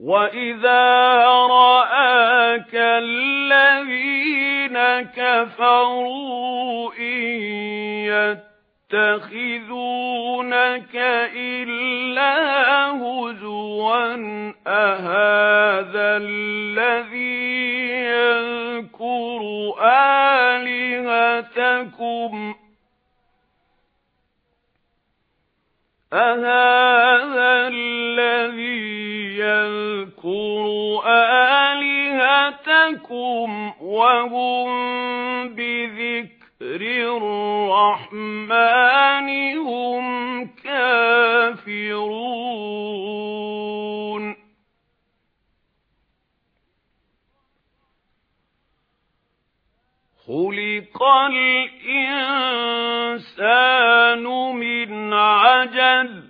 وَإِذَا رَآكَ الَّذِينَ كَفَرُوا إِن يَتَّخِذُونَكَ إِلَّا هُزُوًا أَهَذَا الَّذِي يَذْكُرُ آلِهَتَكُمْ أَهَذَا آلِهَتَكُمْ وَهُمْ بِذِكْرِ الرَّحْمَنِ هُمْ كَافِرُونَ. خُلِقَ الْإِنسَانُ مِنْ عَجَلٍ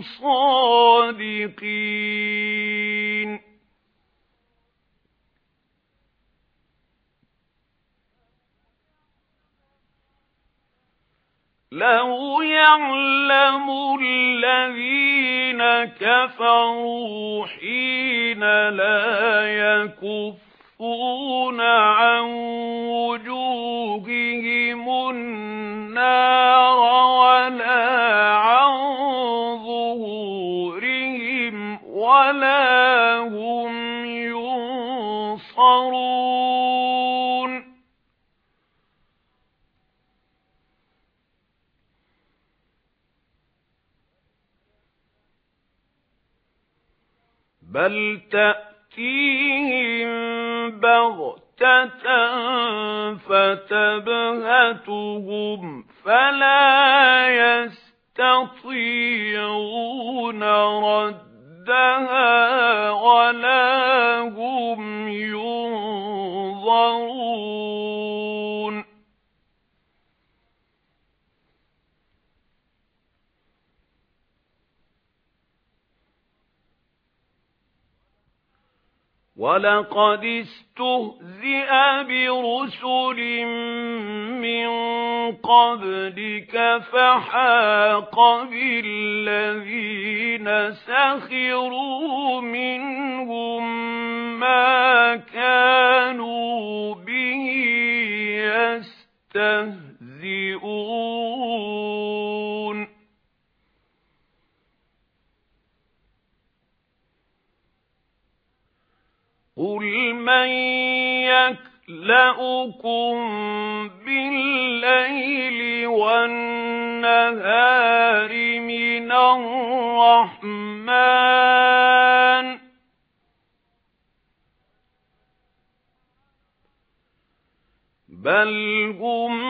صَادِقِينَ. لَوْ يَعْلَمُ الَّذِينَ كَفَرُوا حِينَ لَا يَكُفُّونَ وَلَا هُمْ يُنصَرُونَ. بَلْ تَأْتِيهِم بَغْتَةً فَتَبْهَتُهُمْ فَلَا يَسْتَطِيعُونَ رَدَّهَا وَلَا هُمْ يُنظَرُونَ وَلَقَدِ اسْتُهْزِئَ بِرُسُلٍ مِّن قَبْلِكَ فَحَاقَ بِالَّذِينَ سَخِرُوا مِنْهُم مَّا كَانُوا بِهِ يَسْتَهْزِئُونَ. قُلْ مَن يَكْلَؤُكُم بِاللَّيْلِ وَالنَّهَارِ مِنَ الرَّحْمَنِ بَلْ هُمْ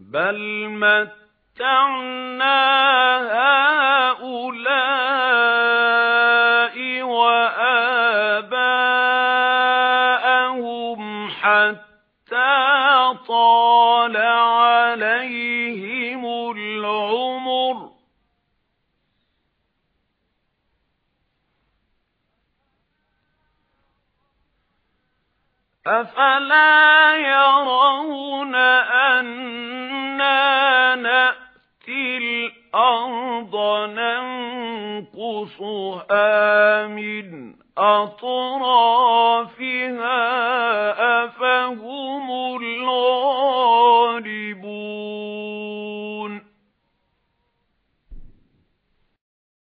بَلْ مَتَّعْنَا هَؤُلَاءِ وَآبَاءَهُمْ حَتَّى طَالَ عَلَيْهِمُ الْعُمُرُ. أَفَلَا يَرَوْنَ أَنَّا الْأَرْضَ نَنقُصُهَا مِنْ أَطْرَافِهَا